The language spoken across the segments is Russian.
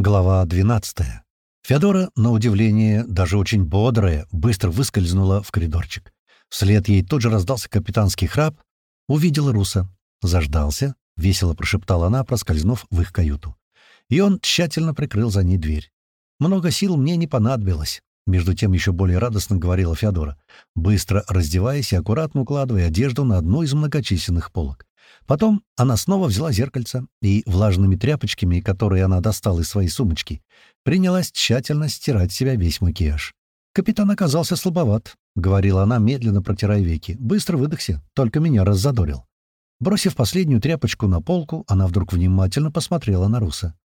Глава 12. Феодора, на удивление, даже очень бодрая, быстро выскользнула в коридорчик. Вслед ей тут же раздался капитанский храп. Увидела Руса. Заждался, весело прошептала она, проскользнув в их каюту. И он тщательно прикрыл за ней дверь. «Много сил мне не понадобилось», — между тем еще более радостно говорила Феодора, быстро раздеваясь и аккуратно укладывая одежду на одну из многочисленных полок. Потом она снова взяла зеркальце и влажными тряпочками, которые она достала из своей сумочки, принялась тщательно стирать себя весь макияж. «Капитан оказался слабоват», — говорила она, медленно протирая веки. «Быстро выдохся, только меня раззадорил». Бросив последнюю тряпочку на полку, она вдруг внимательно посмотрела на Руса.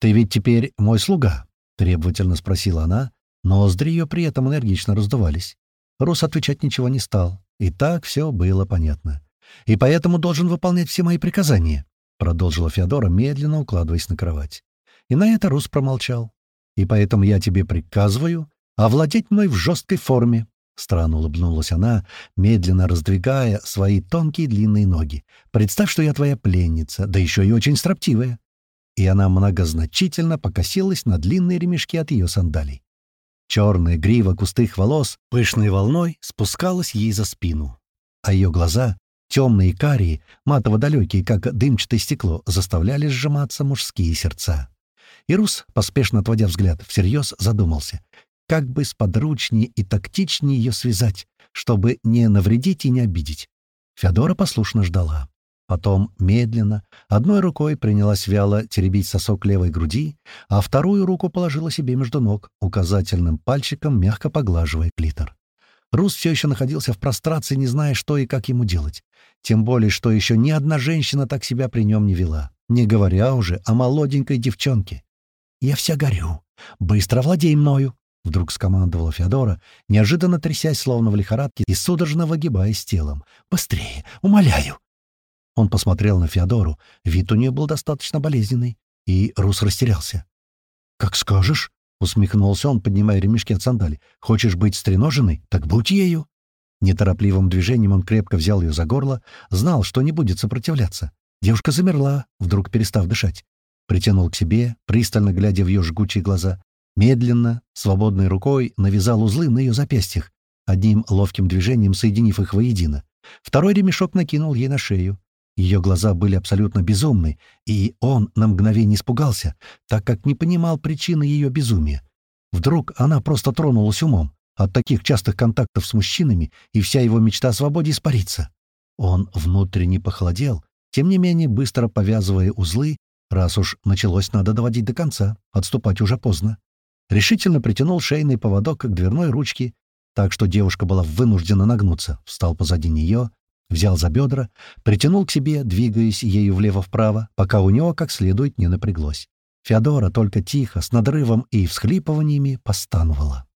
«Ты ведь теперь мой слуга?» — требовательно спросила она. Ноздри ее при этом энергично раздувались. Рус отвечать ничего не стал. И так все было понятно и поэтому должен выполнять все мои приказания», — продолжила Феодора, медленно укладываясь на кровать. И на это Рус промолчал. «И поэтому я тебе приказываю овладеть мной в жесткой форме», — странно улыбнулась она, медленно раздвигая свои тонкие длинные ноги. «Представь, что я твоя пленница, да еще и очень строптивая». И она многозначительно покосилась на длинные ремешки от ее сандалий. Черная грива густых волос пышной волной спускалась ей за спину, а ее глаза Темные карии, матово-далекие, как дымчатое стекло, заставляли сжиматься мужские сердца. И Рус, поспешно отводя взгляд, всерьез задумался, как бы сподручнее и тактичнее ее связать, чтобы не навредить и не обидеть. Феодора послушно ждала. Потом, медленно, одной рукой принялась вяло теребить сосок левой груди, а вторую руку положила себе между ног, указательным пальчиком мягко поглаживая клитор. Рус все еще находился в прострации, не зная, что и как ему делать. Тем более, что еще ни одна женщина так себя при нем не вела, не говоря уже о молоденькой девчонке. «Я вся горю. Быстро владей мною!» — вдруг скомандовала Феодора, неожиданно трясясь, словно в лихорадке, и судорожно выгибаясь телом. «Быстрее! Умоляю!» Он посмотрел на Феодору. Вид у нее был достаточно болезненный, и Рус растерялся. «Как скажешь!» — усмехнулся он, поднимая ремешки от сандали. «Хочешь быть стреноженной? Так будь ею!» Неторопливым движением он крепко взял ее за горло, знал, что не будет сопротивляться. Девушка замерла, вдруг перестав дышать. Притянул к себе, пристально глядя в ее жгучие глаза. Медленно, свободной рукой, навязал узлы на ее запястьях, одним ловким движением соединив их воедино. Второй ремешок накинул ей на шею. Ее глаза были абсолютно безумны, и он на мгновение испугался, так как не понимал причины ее безумия. Вдруг она просто тронулась умом. От таких частых контактов с мужчинами и вся его мечта о свободе испарится. Он внутренне похолодел, тем не менее, быстро повязывая узлы, раз уж началось, надо доводить до конца, отступать уже поздно. Решительно притянул шейный поводок к дверной ручке, так что девушка была вынуждена нагнуться, встал позади нее, взял за бедра, притянул к себе, двигаясь ею влево-вправо, пока у него как следует не напряглось. Феодора только тихо, с надрывом и всхлипываниями постановала.